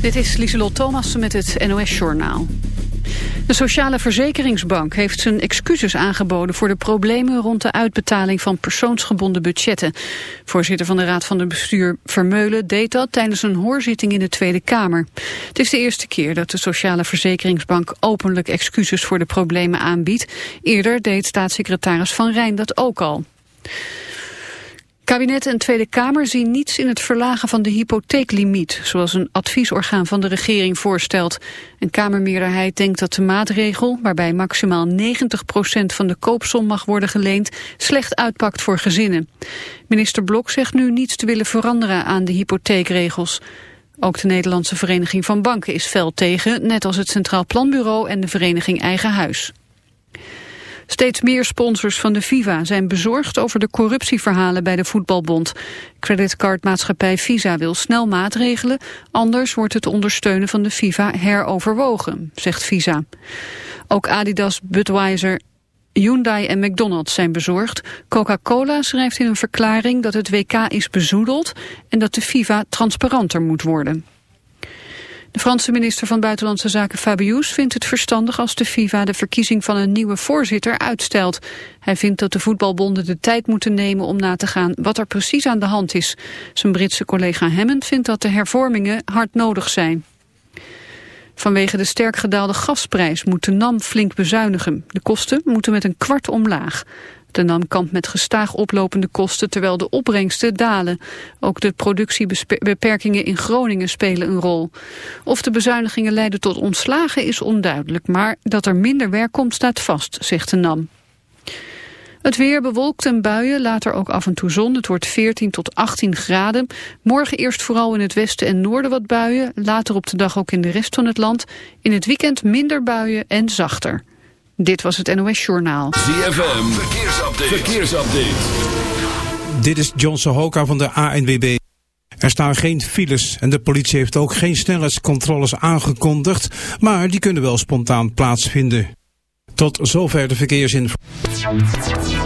Dit is Lieselot Thomas met het NOS-journaal. De Sociale Verzekeringsbank heeft zijn excuses aangeboden voor de problemen rond de uitbetaling van persoonsgebonden budgetten. Voorzitter van de Raad van de Bestuur Vermeulen deed dat tijdens een hoorzitting in de Tweede Kamer. Het is de eerste keer dat de Sociale Verzekeringsbank openlijk excuses voor de problemen aanbiedt. Eerder deed staatssecretaris Van Rijn dat ook al. Kabinet en Tweede Kamer zien niets in het verlagen van de hypotheeklimiet, zoals een adviesorgaan van de regering voorstelt. Een Kamermeerderheid denkt dat de maatregel, waarbij maximaal 90% van de koopsom mag worden geleend, slecht uitpakt voor gezinnen. Minister Blok zegt nu niets te willen veranderen aan de hypotheekregels. Ook de Nederlandse Vereniging van Banken is fel tegen, net als het Centraal Planbureau en de vereniging Eigen Huis. Steeds meer sponsors van de FIFA zijn bezorgd over de corruptieverhalen bij de voetbalbond. Creditcardmaatschappij Visa wil snel maatregelen, anders wordt het ondersteunen van de FIFA heroverwogen, zegt Visa. Ook Adidas, Budweiser, Hyundai en McDonald's zijn bezorgd. Coca-Cola schrijft in een verklaring dat het WK is bezoedeld en dat de FIFA transparanter moet worden. De Franse minister van Buitenlandse Zaken Fabius vindt het verstandig als de FIFA de verkiezing van een nieuwe voorzitter uitstelt. Hij vindt dat de voetbalbonden de tijd moeten nemen om na te gaan wat er precies aan de hand is. Zijn Britse collega Hammond vindt dat de hervormingen hard nodig zijn. Vanwege de sterk gedaalde gasprijs moet de NAM flink bezuinigen. De kosten moeten met een kwart omlaag. De NAM kampt met gestaag oplopende kosten terwijl de opbrengsten dalen. Ook de productiebeperkingen in Groningen spelen een rol. Of de bezuinigingen leiden tot ontslagen is onduidelijk, maar dat er minder werk komt staat vast, zegt de NAM. Het weer bewolkt en buien, later ook af en toe zon. Het wordt 14 tot 18 graden. Morgen eerst vooral in het westen en noorden wat buien. Later op de dag ook in de rest van het land. In het weekend minder buien en zachter. Dit was het NOS Journaal. ZFM, verkeersupdate. verkeersupdate. Dit is John Sohoka van de ANWB. Er staan geen files en de politie heeft ook geen snelheidscontroles aangekondigd, maar die kunnen wel spontaan plaatsvinden. Tot zover de verkeersinformatie.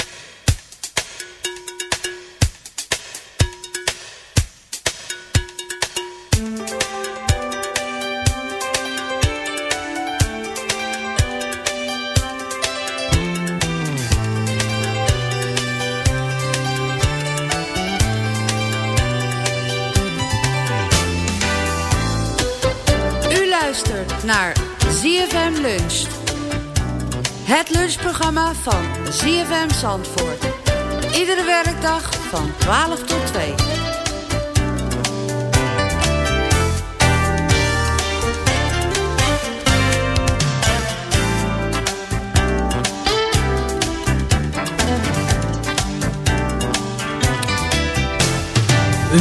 Naar ZFM Lunch. Het lunchprogramma van ZFM Zandvoort. Iedere werkdag van 12 tot 2.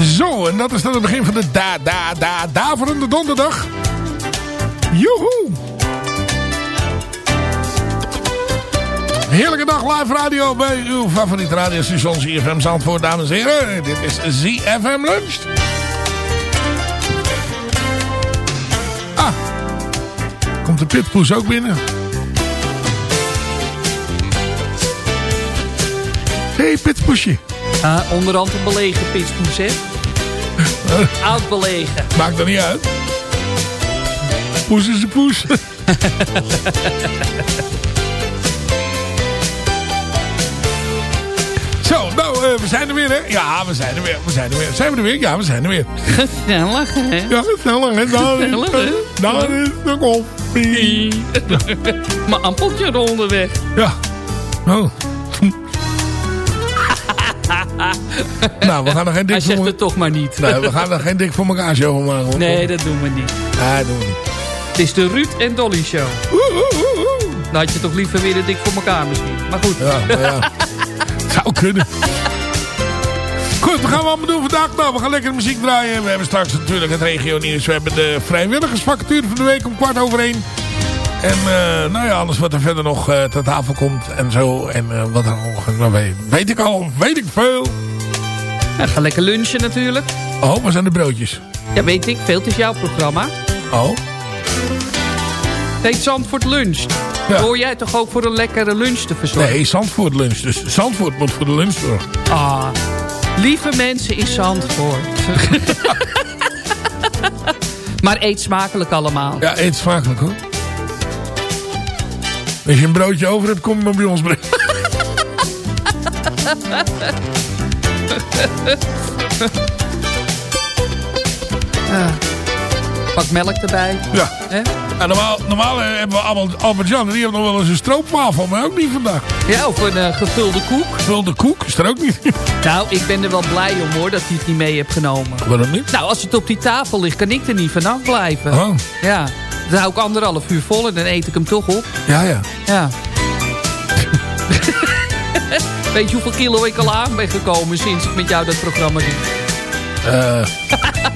Zo, en dat is dan het begin van de da da da daverende donderdag. Joehoe! Heerlijke dag live radio bij uw favoriete radiostation ZFM Zandvoort, dames en heren. Dit is ZFM Lunch. Ah, komt de pitpoes ook binnen. hey, pitpoesje. Uh, onderhand een belegen pitpoes, hè? Oud belegen. Maakt er niet uit. Poes is de poes. Zo, nou, uh, we zijn er weer, hè? Ja, we zijn er weer. We zijn er weer. Zijn we er weer? Ja, we zijn er weer. Gezellig, hè? Ja, gezellig, hè? Gezellig, hè? Daar is de koffie. Mijn appeltje onderweg. Ja. Oh. nou, we gaan er geen dik Hij zegt het toch maar niet. Nee, we gaan er geen dik voor elkaar show van maken. Nee, dat doen we niet. Nee, dat doen we niet. Het is de Ruud en Dolly show. Oeh, oeh, oeh. Dan had je toch liever weer de dik voor elkaar misschien. Maar goed. Ja, ja. Zou kunnen. Goed, wat gaan we allemaal doen vandaag? Nou, we gaan lekker muziek draaien. We hebben straks natuurlijk het regio nieuws. We hebben de vrijwilligersvacature van de week om kwart over één. En uh, nou ja, alles wat er verder nog uh, ter tafel komt en zo. En uh, wat er nog, nou, weet, weet ik al, weet ik veel. Ja, ga lekker lunchen natuurlijk. Oh, waar zijn de broodjes? Ja, weet ik. Veel, het is jouw programma. Oh. Heet Zandvoort Lunch. Ja. Hoor jij toch ook voor een lekkere lunch te verzorgen? Nee, Zandvoort Lunch. Dus Zandvoort moet voor de lunch zorgen. Ah, lieve mensen in Zandvoort. maar eet smakelijk allemaal. Ja, eet smakelijk hoor. Als je een broodje over hebt, kom je maar bij ons brengen. ja. Pak melk erbij. Ja. normaal, normaal hebben we allemaal Albert Jan. Die heeft nog wel eens een stroopwafel, maar ook niet vandaag. Ja, of een uh, gevulde koek. Gevulde koek is er ook niet. Nou, ik ben er wel blij om hoor, dat hij het niet mee heeft genomen. Waarom niet? Nou, als het op die tafel ligt, kan ik er niet vanaf blijven. Oh. Ja. Dan hou ik anderhalf uur vol en dan eet ik hem toch op. Ja, ja. Ja. Weet je hoeveel kilo ik al aan ben gekomen sinds ik met jou dat programma doe? Uh.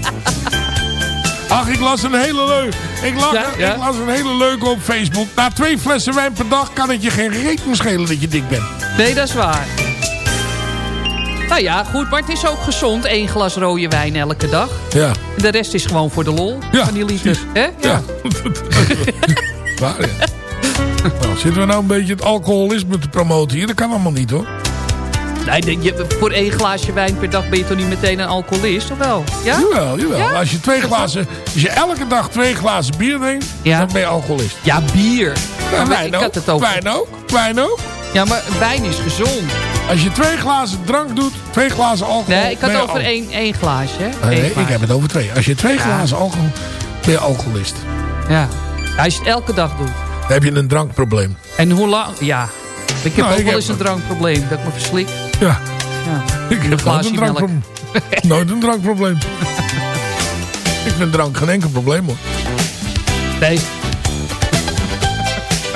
Ach, ik las een hele leuke. Ik, las, Ja, ja. ik las een hele leuke op Facebook. Na twee flessen wijn per dag kan het je geen reet meer schelen dat je dik bent. Nee, dat is waar. Nou ja, goed, maar het is ook gezond. Eén glas rode wijn elke dag. Ja. De rest is gewoon voor de lol Ja, van die liter. Hè? Ja. Ja. Waar, ja. Nou, zitten we nou een beetje het alcoholisme te promoten hier? Dat kan allemaal niet hoor. Nee, je, voor één glaasje wijn per dag ben je toch niet meteen een alcoholist, of wel? Ja? Jawel, jawel. Ja? Als je twee glazen, als je elke dag twee glazen bier drinkt, Ja. dan ben je alcoholist. Ja, bier. Wijn ik ook. had het over. Wijn ook. Wijn ook. Ja, maar wijn is gezond. Als je twee glazen drank doet, twee glazen alcohol. Nee, ik had je over één, één glaasje. Nee, Eén ik glaasje. heb het over twee. Als je twee glazen alcohol, ben je alcoholist. Ja. Als je het elke dag doet. Dan heb je een drankprobleem. En hoe lang? Ja. Ik heb Nou, ook ik wel heb- eens een drankprobleem. Dat ik me verslik. Ja, Ja. ik heb nooit een drankprobleem. nooit een drankprobleem. ik vind drank geen enkel probleem hoor. Nee.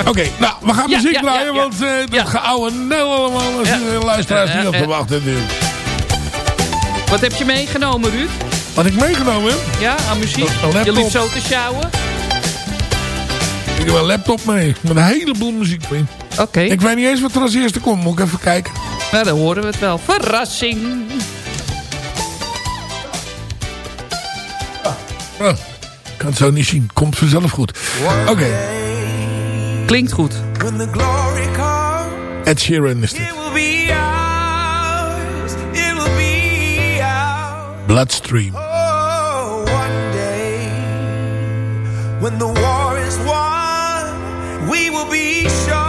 Oké, nou, we gaan Ja, muziek ja, draaien, want eh dat geouwe nel allemaal. Als de luisteraars Ja, niet op te wachten natuurlijk. Wat heb je meegenomen, Ruud? Wat ik meegenomen heb, Ja, aan muziek? Een-. Je liep zo te sjouwen? ik heb een laptop mee. Met een heleboel muziek erin. Oké. Ik weet niet eens wat er als eerste komt. Moet ik even kijken. Nou, dan horen we het wel. Verrassing. Oh, ik kan het zo niet zien. Komt vanzelf goed. Oké, Klinkt goed. When the glory comes, Ed Sheeran is dit. it will be ours. It will be ours. Bloodstream. Oh, one day when the war is won, we will be sure.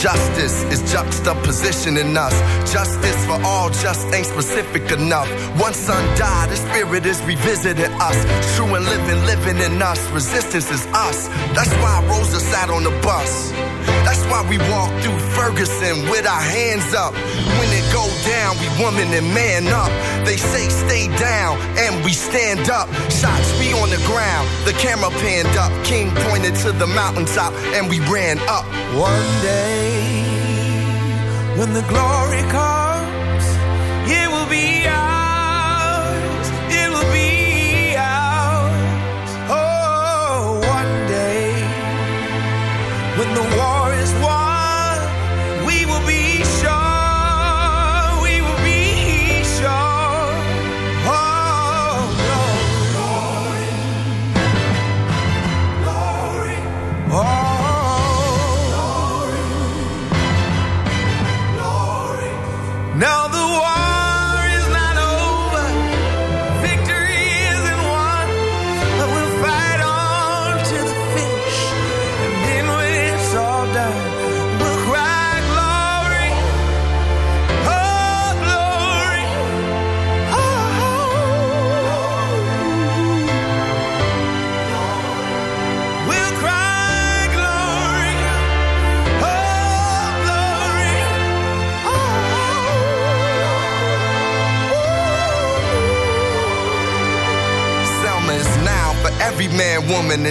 Justice is juxtaposition in us. Justice for all just ain't specific enough. One son died, the spirit is revisiting us. True and living, living in us. Resistance is us. That's why Rosa sat on the bus. That's why we walk through Ferguson with our hands up. Go down, we woman and man up. They say stay down, and we stand up. Shots be on the ground, the camera panned up. King pointed to the mountaintop, and we ran up. One day, when the glory comes, it will be ours.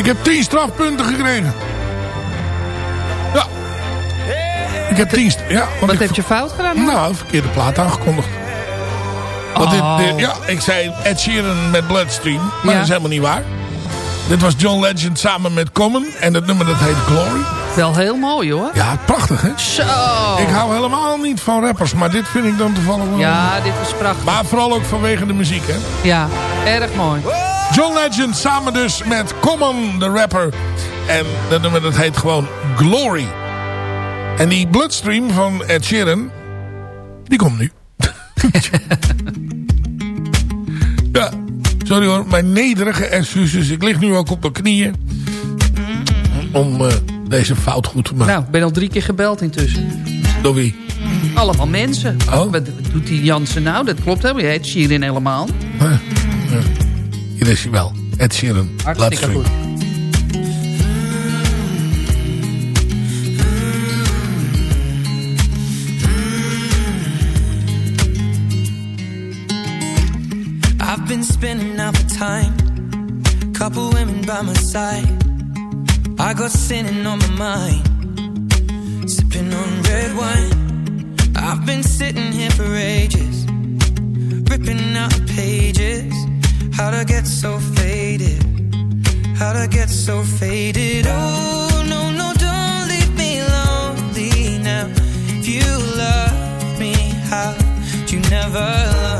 ik heb 10 strafpunten gekregen. Ja. Ik heb 10 st- ja, want Wat ik- heb je fout gedaan? Nou, verkeerde plaat aangekondigd. Want Oh. dit, dit- ja, ik zei Ed Sheeran met Bloodstream. Maar Ja. dat is helemaal niet waar. Dit was John Legend samen met Common. En het nummer dat heet Glory. Wel heel mooi hoor. Ja, prachtig hè? Zo. Ik hou helemaal niet van rappers. Maar dit vind ik dan toevallig wel... Ja, dit was prachtig. Maar vooral ook vanwege de muziek hè. Ja, erg mooi. John Legend samen dus met Common, de rapper. En dat nummer dat heet gewoon Glory. En die Bloodstream van Ed Sheeran, die komt nu. ja, sorry hoor, mijn nederige excuses. Ik lig nu ook op mijn knieën. Om eh, deze fout goed te maken. Nou, ik ben al drie keer gebeld intussen. Door wie? Allemaal mensen. Oh. Wat, doet die Jansen nou? Dat klopt helemaal. Je heet Shirin helemaal. Huh? Ja. Hier is hij wel. Ed Sheeran, Hartstikke Bloodstream. goed. I've been spending out the time. Couple women by my side. I got sinning on my mind. Sipping on red wine. I've been sitting here for ages. Ripping out the pages. How'd I get so faded? How'd I get so faded? Oh, no, no, don't leave me lonely now. If you love me, how'd you never love?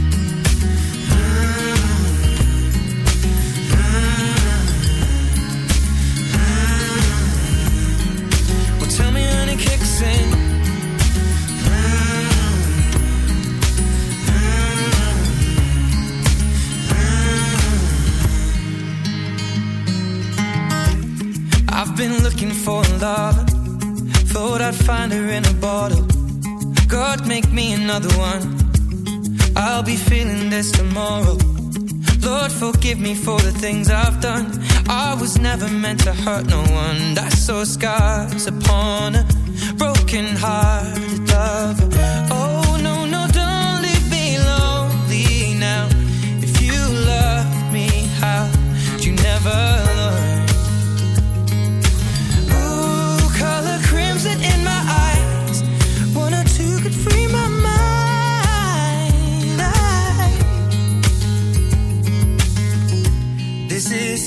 Her in a bottle. God, make me another one. I'll be feeling this tomorrow. Lord, forgive me for the things I've done. I was never meant to hurt no one. I saw scars upon a broken hearted lover. Oh, no, no, don't leave me lonely now. If you loved me, how'd you never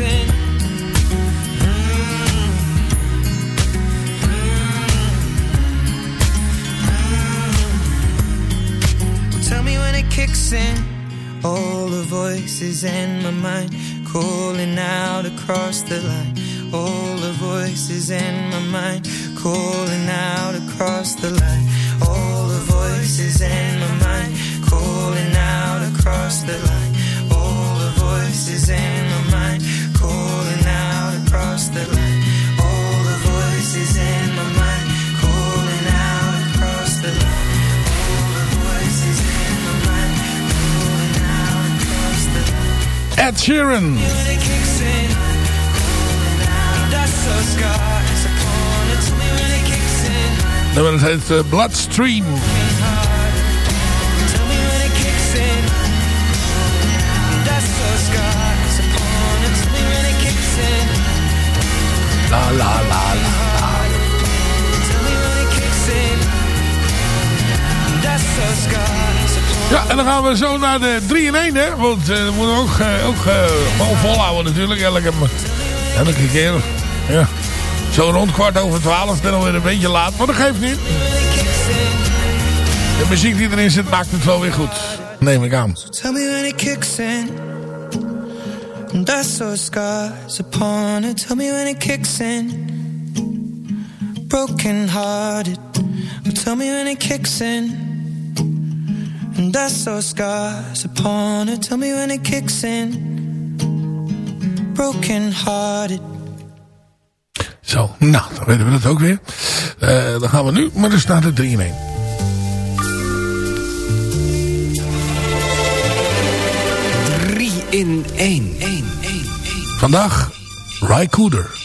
in. Tell me when it kicks in. All the voices in my mind calling out across the line. All the voices in my mind calling out across the line. All the voices in my mind calling out across the line. All the voices in my mind the line. All the voices in my mind calling out across the line. All the voices in my mind calling out across the line. Ed Sheeran. When it kicks in, that's so scars upon it. Tell me when it kicks in. Nummer dat heet eh, Bloodstream. La la la la. Tell me when it kicks in. That's so scars upon Ja, en dan gaan we zo naar de 3 in 1, hè. Want eh, we moeten ook, eh, ook eh, gewoon volhouden natuurlijk. Elke, elke keer. Ja. Zo rond kwart over twaalf. Dan alweer een beetje laat. Maar dat geeft niet. De muziek die erin zit maakt het wel weer goed. Neem ik aan. Tell me when it kicks in. And that's so scars upon it. Tell me when it kicks in. Broken hearted. Well, tell me when it kicks in. And that's so scars upon it. Tell me when it kicks in. Broken hearted. Zo, nou, dan weten we dat ook weer. Eh, dan gaan we nu maar dus naar de 3 in 1. In 1. Vandaag, Ry Cooder.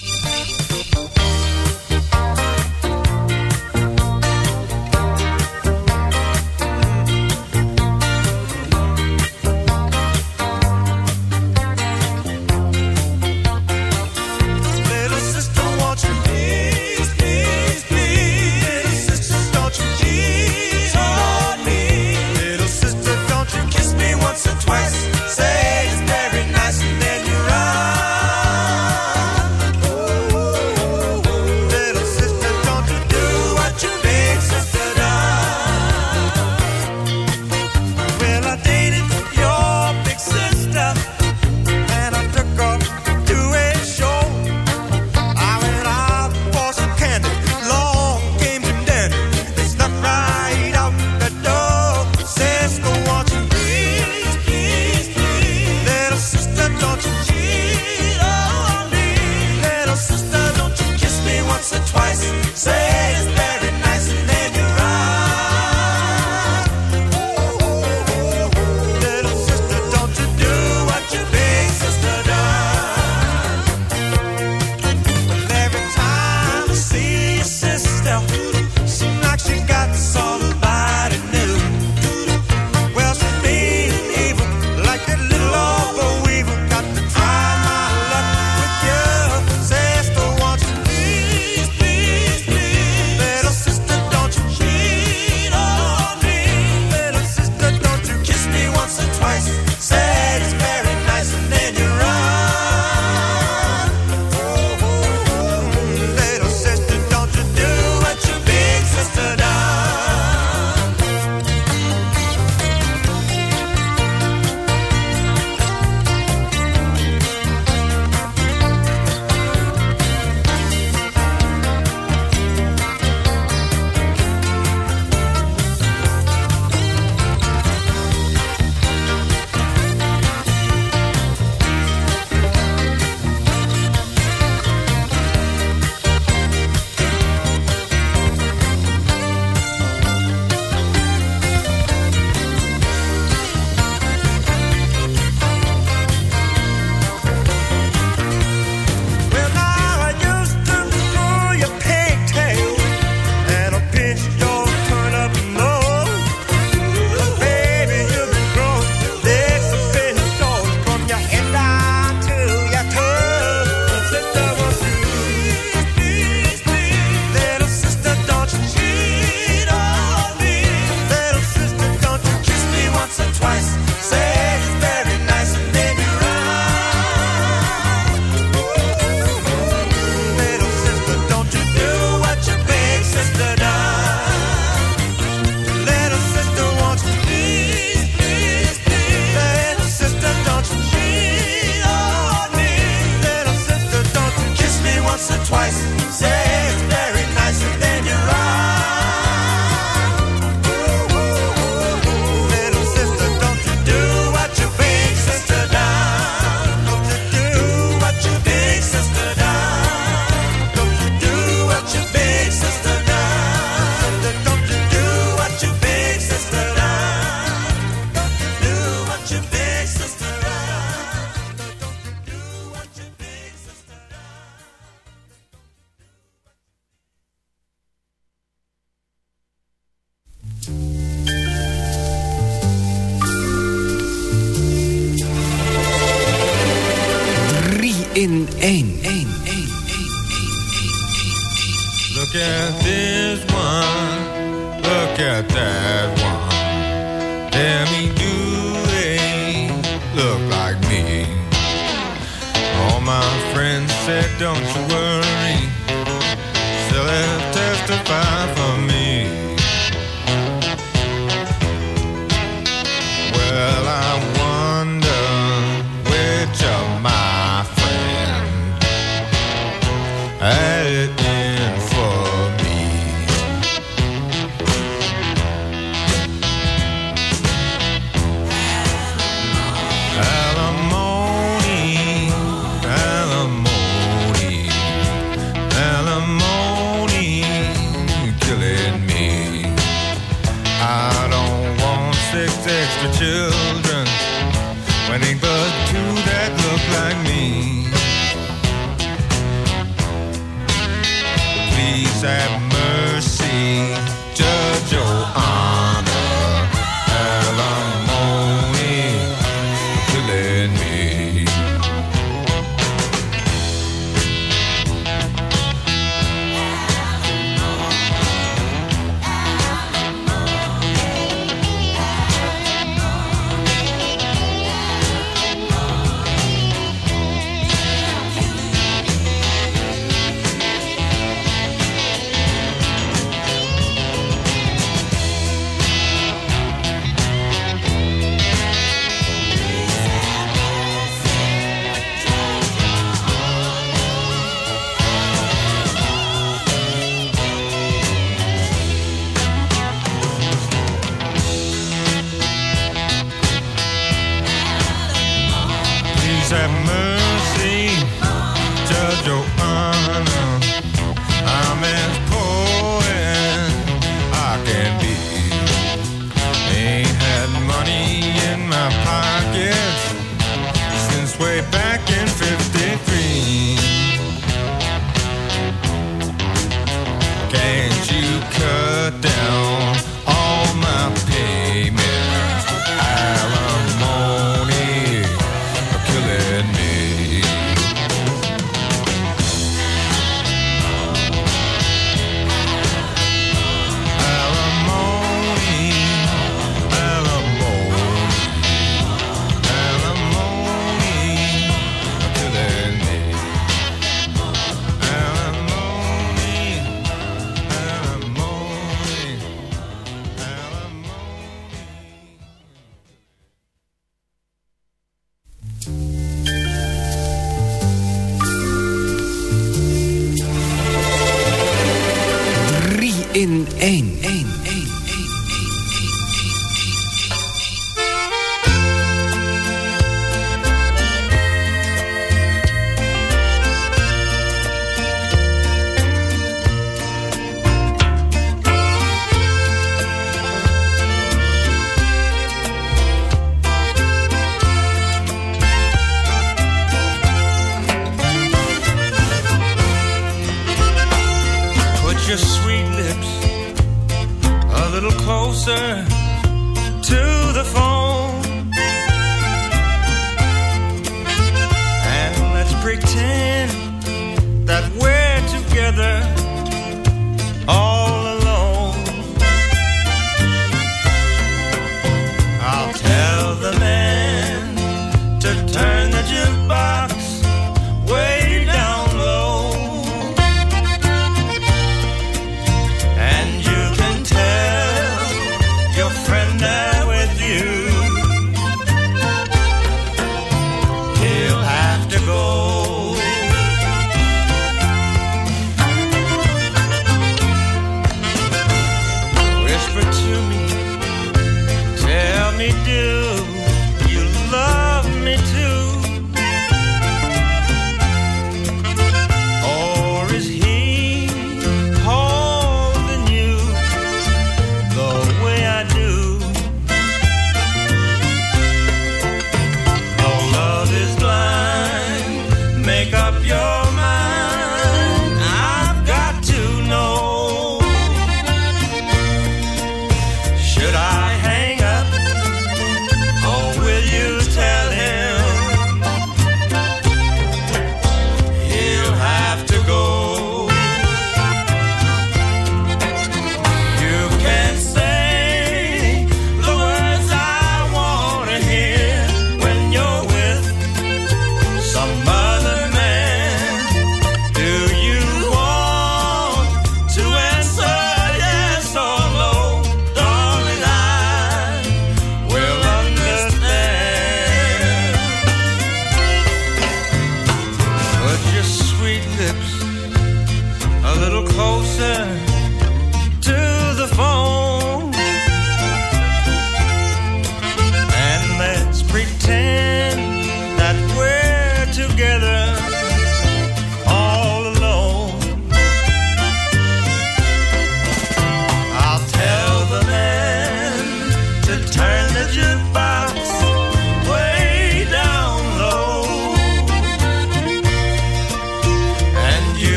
In één.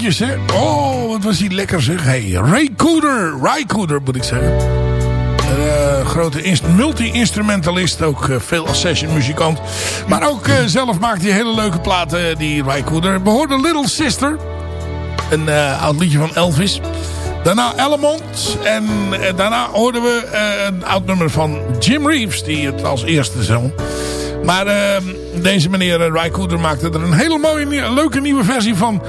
In 1 eventjes, hè. Oh, wat was die lekker, zeg. Hey, Ray Cooder, Ray Cooder moet ik zeggen. Eh, grote inst- multi-instrumentalist, ook eh, veel als sessionmuzikant. Maar ook eh, zelf maakt hij hele leuke platen, die Ray Cooder. Behoorde Little Sister, een oud liedje van Elvis. Daarna Element en daarna hoorden we een oud nummer van Jim Reeves, die het als eerste zong. Maar eh, deze meneer Ray Cooder maakte er een hele mooie, leuke nieuwe versie van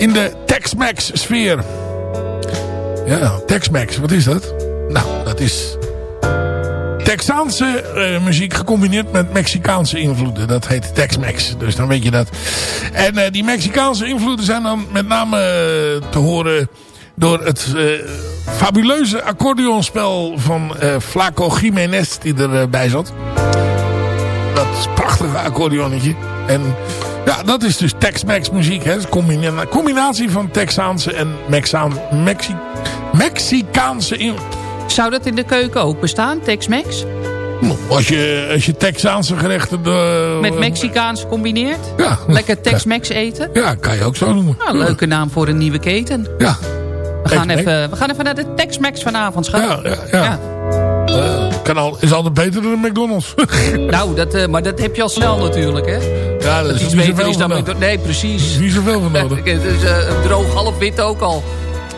in de Tex-Mex sfeer. Ja, Tex-Mex, wat is dat? Nou, dat is Texaanse eh, muziek gecombineerd met Mexicaanse invloeden. Dat heet Tex-Mex, dus dan weet je dat. En eh, die Mexicaanse invloeden zijn dan met name eh, te horen door het fabuleuze accordeonspel van Flaco Jiménez die erbij zat. Dat prachtige accordeonnetje. En ja, dat is dus Tex-Mex muziek. Hè. Een combina- combinatie van Texaanse en Mexaan, Mexi Mexicaanse in. Zou dat in de keuken ook bestaan, Tex-Mex? Als je, als je Texaanse gerechten... eh, Met Mexicaans gecombineerd? Ja. Lekker Tex-Mex eten? Ja, kan je ook zo noemen. Nou, leuke naam voor een nieuwe keten. Ja. We gaan, even, we gaan even naar de Tex-Mex vanavond, schat. Ja, ja, ja. Kan al, is altijd beter dan de McDonald's. Nou, dat, eh, maar dat heb je al snel natuurlijk, hè? ja, dat is iets niet beter is dan... Nee, precies. Er is niet zoveel van nodig. Het is eh, een droog half wit ook al.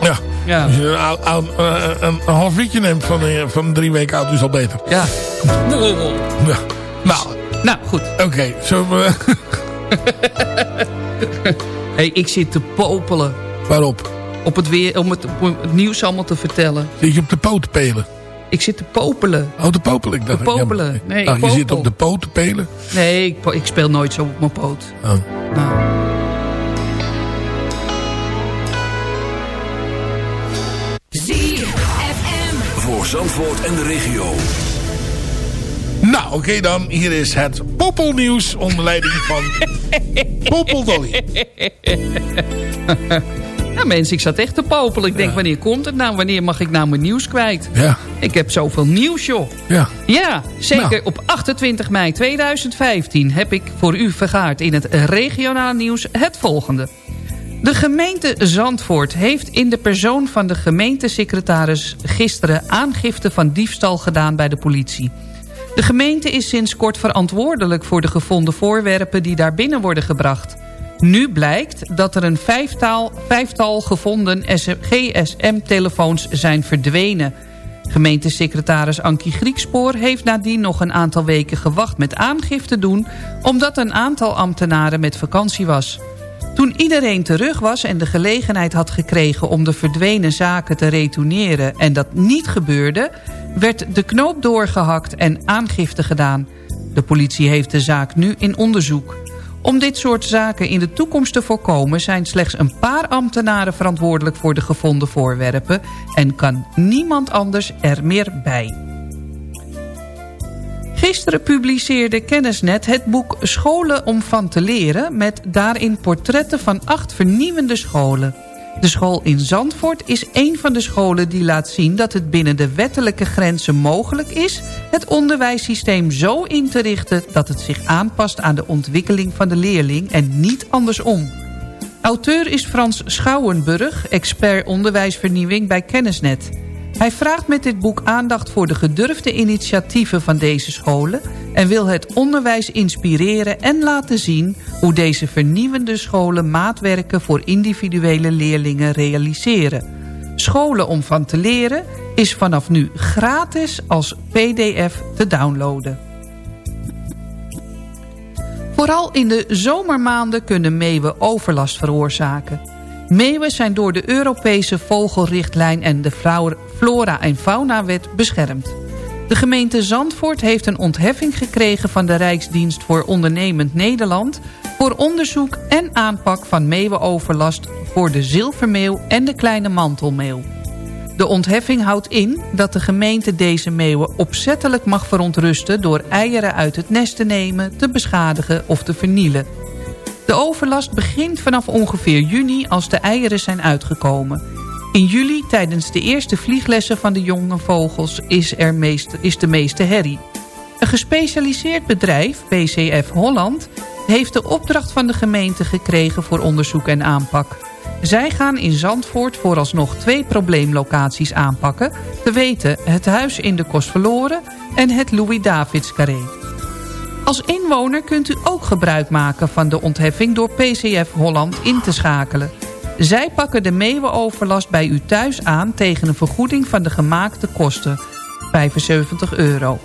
Ja. Ja. Als je een, eh, een, een half wietje neemt van, van drie weken oud, is al beter. Ja. Ja. Nou, Nou, goed. oké. We... Hey, ik zit te popelen. Waarop? Op het, weer, om het, om het nieuws allemaal te vertellen. Zit je op de poot te pelen? Ik zit te popelen. Oh, te popelen. Ik dacht, Te popelen. ja, Nee, ik je zit op de poot te pelen. Nee, ik, ik speel nooit zo op mijn poot. Oh. Nou. Voor Zandvoort en de regio. Nou, oké dan. Hier is het Poppelnieuws onder leiding van Poppeldolly. Ja, mensen, ik zat echt te popelen. Ik denk, wanneer komt het nou? Wanneer mag ik nou mijn nieuws kwijt? Ja. Ik heb zoveel nieuws, joh. Ja. Ja, zeker. Nou. Op 28 mei 2015 heb ik voor u vergaard in het regionale nieuws het volgende. De gemeente Zandvoort heeft in de persoon van de gemeentesecretaris gisteren aangifte van diefstal gedaan bij de politie. De gemeente is sinds kort verantwoordelijk voor de gevonden voorwerpen die daar binnen worden gebracht. Nu blijkt dat er een vijftal gevonden GSM-telefoons zijn verdwenen. Gemeentesecretaris Ankie Griekspoor heeft nadien nog een aantal weken gewacht met aangifte doen... omdat een aantal ambtenaren met vakantie was. Toen iedereen terug was en de gelegenheid had gekregen om de verdwenen zaken te retourneren en dat niet gebeurde, werd de knoop doorgehakt en aangifte gedaan. De politie heeft de zaak nu in onderzoek. Om dit soort zaken in de toekomst te voorkomen zijn slechts een paar ambtenaren verantwoordelijk voor de gevonden voorwerpen en kan niemand anders er meer bij. Gisteren publiceerde Kennisnet het boek Scholen om van te leren... met daarin portretten van acht vernieuwende scholen. De school in Zandvoort is een van de scholen die laat zien... dat het binnen de wettelijke grenzen mogelijk is... het onderwijssysteem zo in te richten... dat het zich aanpast aan de ontwikkeling van de leerling en niet andersom. Auteur is Frans Schouwenburg, expert onderwijsvernieuwing bij Kennisnet... Hij vraagt met dit boek aandacht voor de gedurfde initiatieven van deze scholen... en wil het onderwijs inspireren en laten zien... hoe deze vernieuwende scholen maatwerken voor individuele leerlingen realiseren. Scholen om van te leren is vanaf nu gratis als pdf te downloaden. Vooral in de zomermaanden kunnen meeuwen overlast veroorzaken. Meeuwen zijn door de Europese vogelrichtlijn en de Flora- en Faunawet beschermd. De gemeente Zandvoort heeft een ontheffing gekregen van de Rijksdienst voor Ondernemend Nederland... voor onderzoek en aanpak van meeuwenoverlast voor de zilvermeeuw en de kleine mantelmeeuw. De ontheffing houdt in dat de gemeente deze meeuwen opzettelijk mag verontrusten... door eieren uit het nest te nemen, te beschadigen of te vernielen. De overlast begint vanaf ongeveer juni als de eieren zijn uitgekomen. In juli, tijdens de eerste vlieglessen van de jonge vogels, is, er is de meeste herrie. Een gespecialiseerd bedrijf, PCF Holland, heeft de opdracht van de gemeente gekregen voor onderzoek en aanpak. Zij gaan in Zandvoort vooralsnog twee probleemlocaties aanpakken... te weten het Huis in de Kost Verloren en het Louis-Davids Carré. Als inwoner kunt u ook gebruik maken van de ontheffing... door PCF Holland in te schakelen. Zij pakken de meeuwenoverlast bij u thuis aan... tegen een vergoeding van de gemaakte kosten, 75 euro.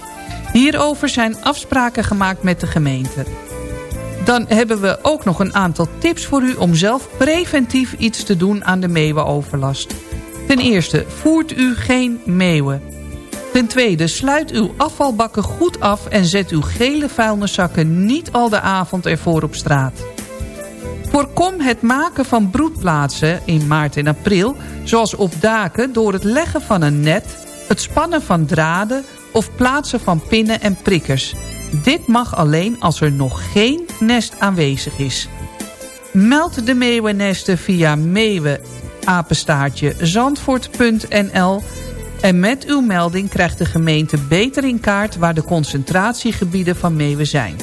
Hierover zijn afspraken gemaakt met de gemeente. Dan hebben we ook nog een aantal tips voor u om zelf preventief iets te doen aan de meeuwenoverlast. Ten eerste, voert u geen meeuwen. Ten tweede, sluit uw afvalbakken goed af en zet uw gele vuilniszakken niet al de avond ervoor op straat. Voorkom het maken van broedplaatsen in maart en april, zoals op daken, door het leggen van een net, het spannen van draden of plaatsen van pinnen en prikkers. Dit mag alleen als er nog geen nest aanwezig is. Meld de meeuwennesten via meeuwenapenstaartje zandvoort.nl en met uw melding krijgt de gemeente beter in kaart waar de concentratiegebieden van meeuwen zijn.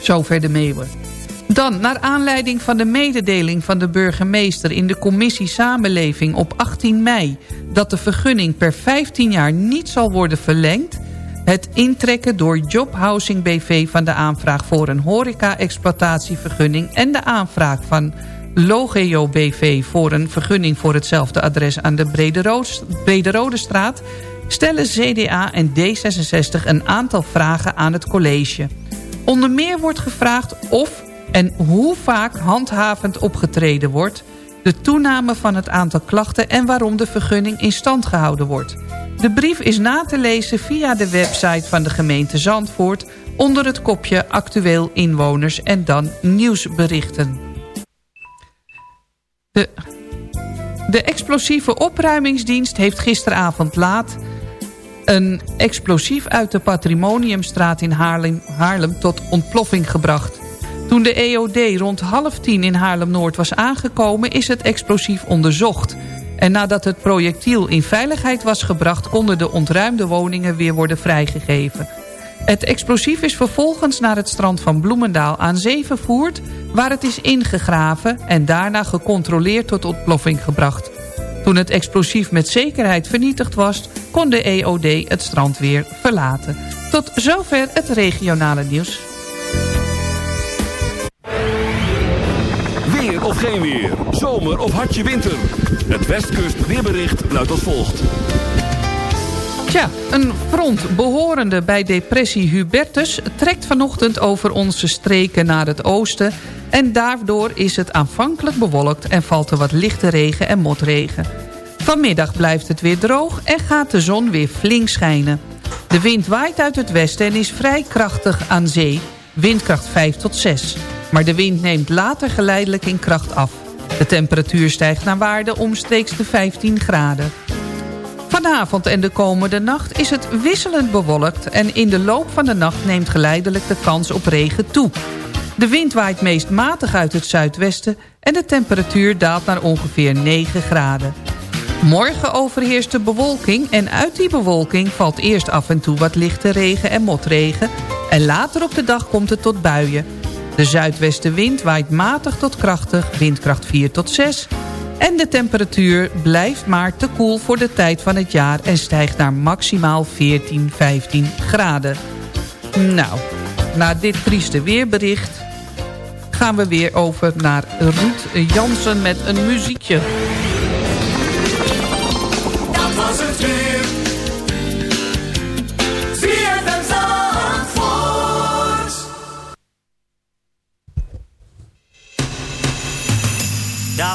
Zover de meeuwen. Dan, naar aanleiding van de mededeling van de burgemeester in de commissie Samenleving op 18 mei... dat de vergunning per 15 jaar niet zal worden verlengd... Het intrekken door Jobhousing BV van de aanvraag voor een horeca-exploitatievergunning... en de aanvraag van Logeo BV voor een vergunning voor hetzelfde adres aan de Brederode straat... stellen CDA en D66 een aantal vragen aan het college. Onder meer wordt gevraagd of en hoe vaak handhavend opgetreden wordt... de toename van het aantal klachten en waarom de vergunning in stand gehouden wordt... De brief is na te lezen via de website van de gemeente Zandvoort... onder het kopje Actueel Inwoners en dan Nieuwsberichten. De, de explosieve opruimingsdienst heeft gisteravond laat... een explosief uit de Patrimoniumstraat in Haarlem, Haarlem tot ontploffing gebracht... Toen de EOD rond half tien in Haarlem-Noord was aangekomen... is het explosief onderzocht. En nadat het projectiel in veiligheid was gebracht... konden de ontruimde woningen weer worden vrijgegeven. Het explosief is vervolgens naar het strand van Bloemendaal aan zee vervoerd... waar het is ingegraven en daarna gecontroleerd tot ontploffing gebracht. Toen het explosief met zekerheid vernietigd was... kon de EOD het strand weer verlaten. Tot zover het regionale nieuws. Of geen weer, zomer of hartje winter... Het Westkust weerbericht luidt als volgt. Tja, een front behorende bij depressie Hubertus... trekt vanochtend over onze streken naar het oosten... en daardoor is het aanvankelijk bewolkt... en valt er wat lichte regen en motregen. Vanmiddag blijft het weer droog en gaat de zon weer flink schijnen. De wind waait uit het westen en is vrij krachtig aan zee, windkracht 5 tot 6. Maar de wind neemt later geleidelijk in kracht af. De temperatuur stijgt naar waarde omstreeks de 15 graden. Vanavond en de komende nacht is het wisselend bewolkt... en in de loop van de nacht neemt geleidelijk de kans op regen toe. De wind waait meest matig uit het zuidwesten... en de temperatuur daalt naar ongeveer 9 graden. Morgen overheerst de bewolking en uit die bewolking valt eerst af en toe wat lichte regen en motregen... en later op de dag komt het tot buien... De zuidwestenwind waait matig tot krachtig, windkracht 4 tot 6. En de temperatuur blijft maar te koel voor de tijd van het jaar... en stijgt naar maximaal 14, 15 graden. Nou, na dit trieste weerbericht... gaan we weer over naar Ruud Jansen met een muziekje.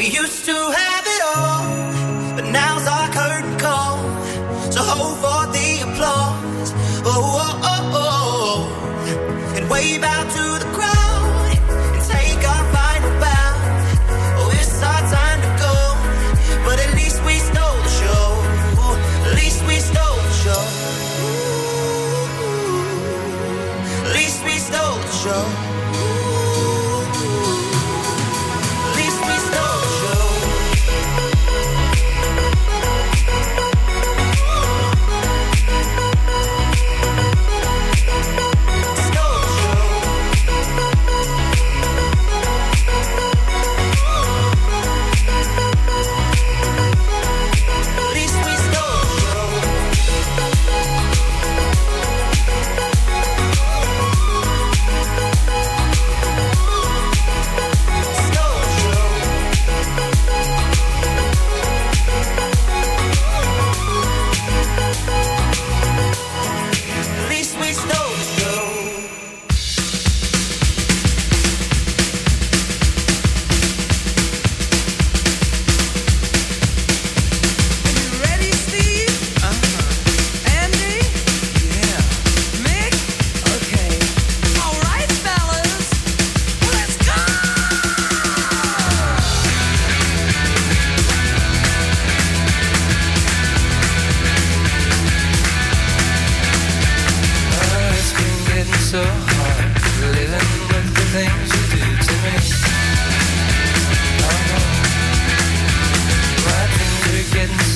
We used to have it all, but now's our curtain call. So hold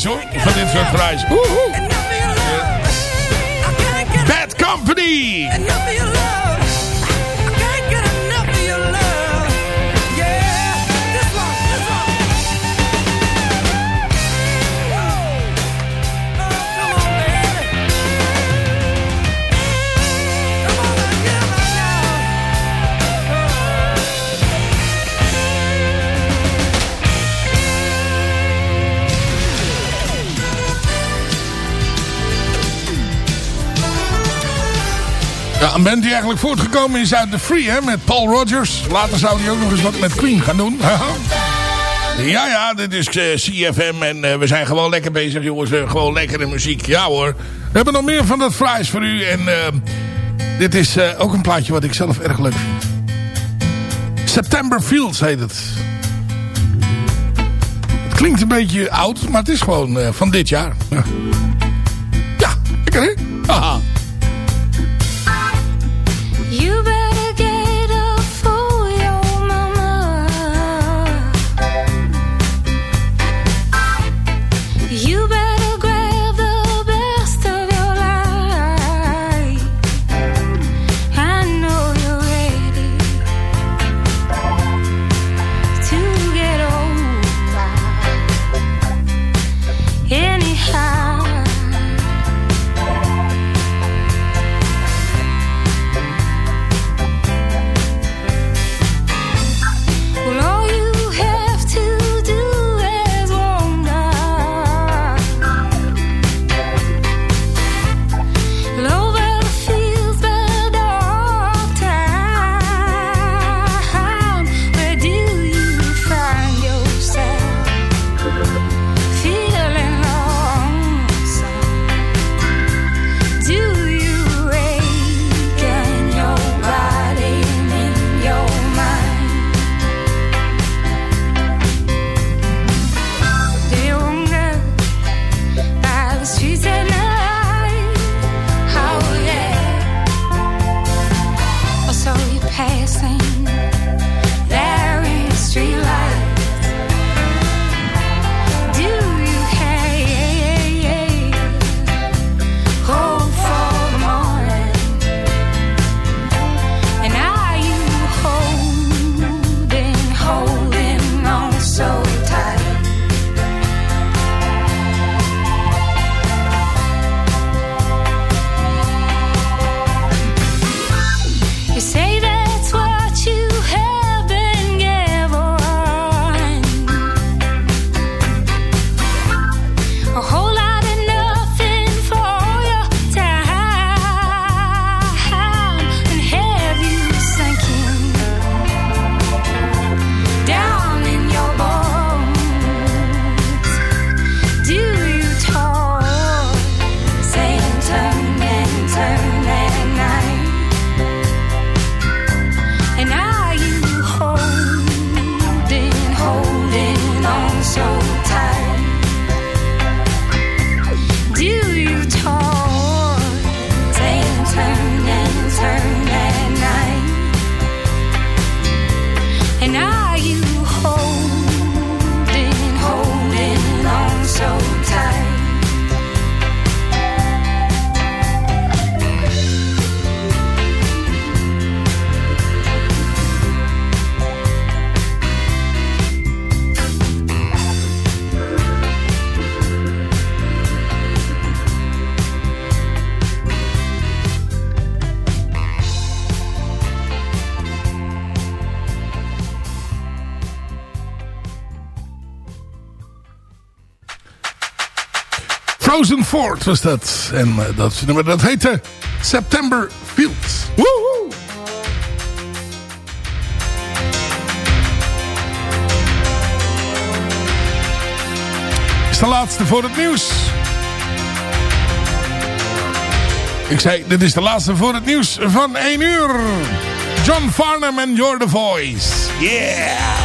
fraais hoor. Van dit soort. Woehoe. Bad Company. Ja, een band die eigenlijk voortgekomen is uit The Free, hè, met Paul Rogers. Later zou hij ook nog eens wat met Queen gaan doen. ja, ja, dit is eh, CFM en eh, we zijn gewoon lekker bezig, jongens. Hebben gewoon lekkere muziek. Ja hoor. We hebben nog meer van dat fries voor u. En eh, dit is ook een plaatje wat ik zelf erg leuk vind. September Fields heet het. Het klinkt een beetje oud, maar het is gewoon van dit jaar. Ja, ja lekker hè? Haha. Frozen Fort was dat. En eh, dat nummer dat heette September Fields. Woehoe! Is de laatste voor het nieuws. Ik zei, dit is de laatste voor het nieuws van 1 uur. John Farnham en You're the Voice. Yeah!